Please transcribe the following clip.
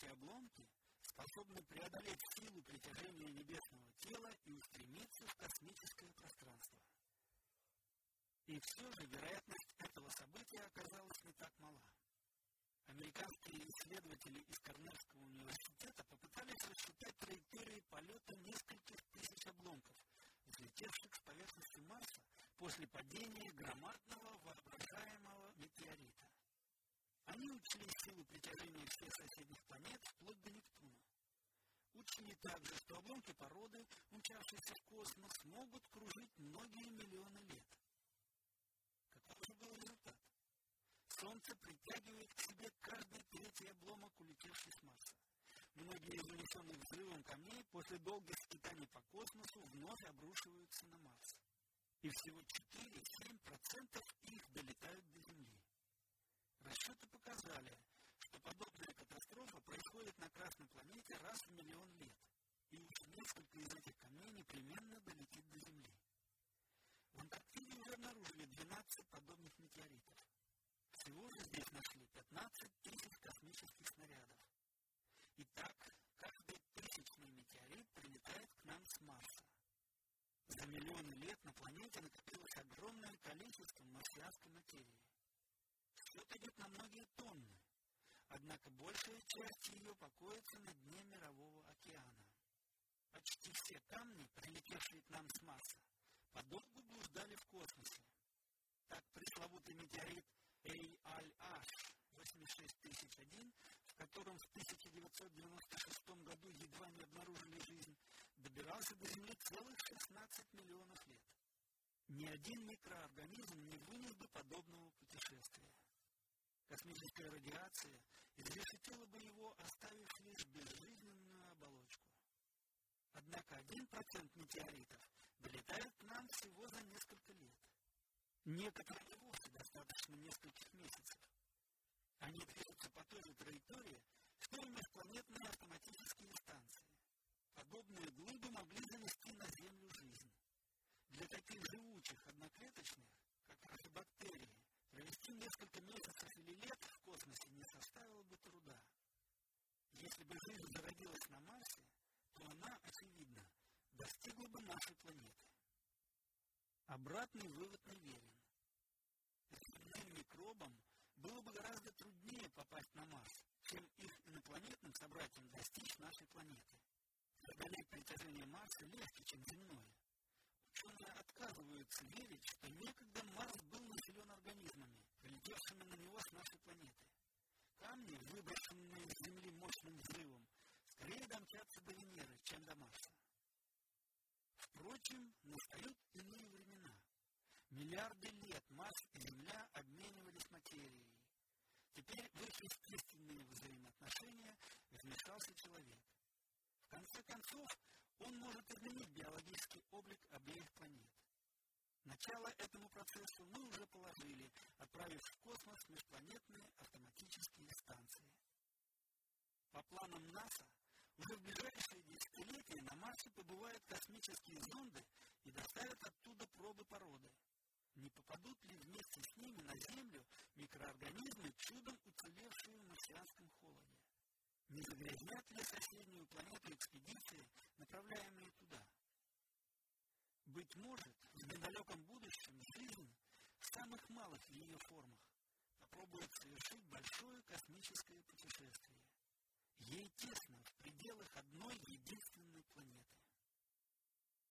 эти обломки способны преодолеть силу притяжения небесного тела и устремиться в космическое пространство. И все же вероятность этого события оказалась не так мала. Американские исследователи из Корнельского университета попытались рассчитать траектории полета нескольких тысяч обломков, взлетевших с поверхности Марса после падения громадного Учли силу притяжения всех соседних планет вплоть до Нептуна. Учли также, что обломки породы, умчавшиеся в космос, могут кружить многие миллионы лет. Каков же был результат? Солнце притягивает к себе каждый третий обломок, улетевший с Марса. Многие из унесенных взрывом камней после долгих скитаний по космосу вновь обрушиваются на Марс. И всего 4-7% их долетают до Земли. Расчеты показали, что подобная катастрофа происходит на Красной планете раз в миллион лет, и уж несколько из этих камней непременно долетит до Земли. В Антарктиде уже обнаружили 12 подобных метеоритов. Всего же здесь нашли 15 тысяч космических снарядов. Итак, каждый тысячный метеорит прилетает к нам с Марса. За миллионы лет на планете накопилось огромное количество марсианской материи. Это идет на многие тонны, однако большая часть ее покоится на дне Мирового океана. Камни, прилетевшие к нам с Марса, подолгу блуждали в космосе. Так пресловутый метеорит ALH 86001, в котором в 1996 году едва не обнаружили жизнь, добирался до Земли целых 16 миллионов лет. Ни один микроорганизм не вынес бы подобного путешествия. Космическая радиация изрешетила бы его, оставив лишь безжизненную оболочку. Однако один процент метеоритов долетает к нам всего за несколько лет. Некоторым и вовсе достаточно нескольких месяцев. Они движутся по той же траектории, что и межпланетные автоматические станции. Подобные глыбы могли занести на Землю жизнь. Для таких живучих одноклеточных, как наши бактерии, провести несколько месяцев или лет в космосе не составило бы труда. Если бы жизнь зародилась на Марсе, то она, очевидно, достигла бы нашей планеты. Обратный вывод неверен. Земным микробам было бы гораздо труднее попасть на Марс, чем их инопланетным собратьям достичь нашей планеты. Преодолеть притяжение Марса легче, чем земное. Ученые отказываются верить, что некогда Марс был населен организмами, прилетевшими на него с нашей планеты. Камни, выброшенные с Земли мощным взрывом, скорее домчатся до Венеры, чем до Марса. Впрочем, настают иные времена. Миллиарды лет Марс и Земля обменивались материей. Теперь в их естественные взаимоотношения вмешался человек. В конце концов, он может изменить биологический облик обеих планет. Начало этому процессу мы уже положили, отправив в космос межпланетные автоматические станции. По планам НАСА, уже в ближайшие десятилетия на Марсе побывают космические зонды и доставят оттуда пробы породы. Не попадут ли вместе с ними на Землю микроорганизмы, чудом уцелевшие в марсианском холоде? Не загрязнят ли соседнюю планету экспедиции, направляемые туда? Быть может, в недалеком будущем жизнь в самых малых ее формах попробует совершить большое космическое Ей тесно в пределах одной единственной планеты.